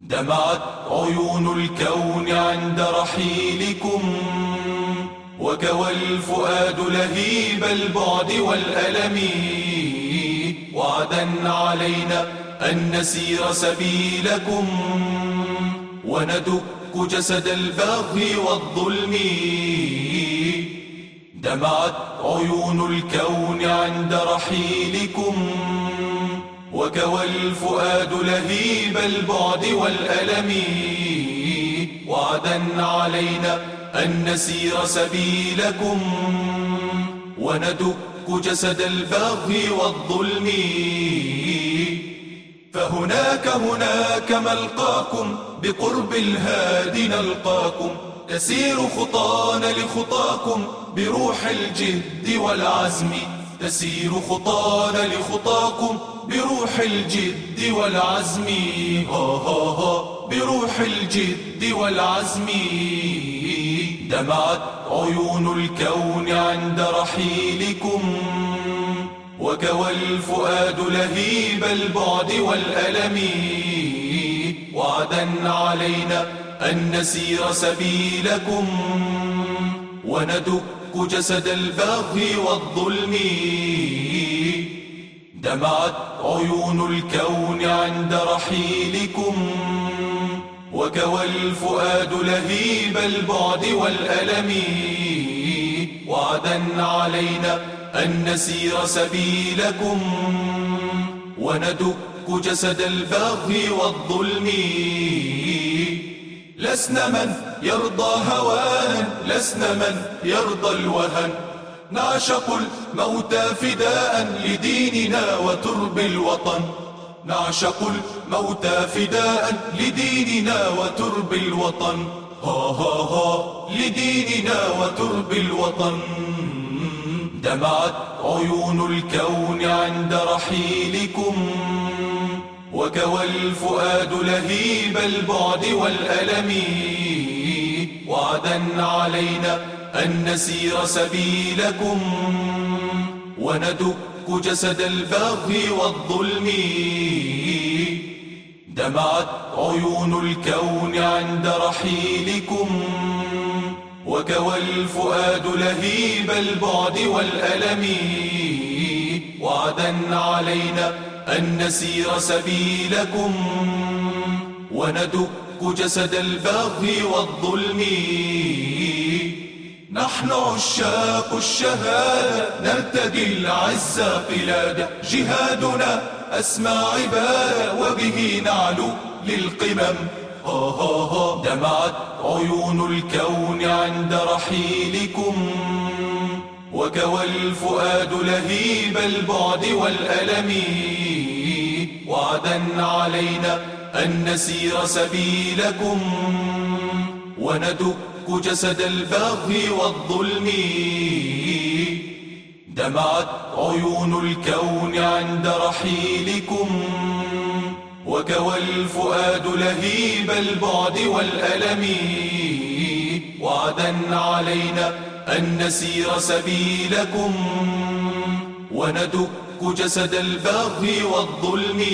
دمعت عيون الكون عند رحيلكم وكوى الفؤاد لهيب البعد والألم. وعدا علينا أن نسير سبيلكم وندك جسد البغي والظلم. دمعت عيون الكون عند رحيلكم وكوى الفؤاد لهيب البعد والألم. وعدا علينا أن نسير سبيلكم وندك جسد البغي والظلم. فهناك هناك ملقاكم بقرب الهادي نلقاكم. تسير خطانا لخطاكم بروح الجد والعزم. تسير خطانا لخطاكم بروح الجد والعزم. ها ها ها بروح الجد والعزم. دمعت عيون الكون عند رحيلكم وكوى الفؤاد لهيب البعد والألم. وعدا علينا أن نسير سبيلكم وندك جسد البغي والظلم. دمعت عيون الكون عند رحيلكم وكوى الفؤاد لهيب البعد والألم. وعدا علينا أن نسير سبيلكم وندك جسد البغي والظلم. لسنا من يرضى هوانا لسنا من يرضى الوهن. نعشق الموت فداء لديننا وترب الوطن. نعشق الموت فداء لديننا وترب الوطن. ها ها ها لديننا وترب الوطن. دمعت عيون الكون عند رحيلكم. وكوى الفؤاد لهيب البعد والألم. وعدا علينا أن نسير سبيلكم وندك جسد البغي والظلم. دمعت عيون الكون عند رحيلكم. وكوى الفؤاد لهيب البعد والألم. وعدا علينا أن نسير سبيلكم وندك جسد البغي والظلم. نحن عشاق الشهادة نرتدي العز قلادة. جهادنا أسمى عبادة وبه نعلو للقمم. دمعت عيون الكون عند رحيلكم. وكوى الفؤاد لهيب البعد والألم. وعدا علينا أن نسير سبيلكم وندك جسد البغي والظلم. دمعت عيون الكون عند رحيلكم وكوى الفؤاد لهيب البعد والألم. وعدا علينا أن نسير سبيلكم وندك جسد البغي والظلم.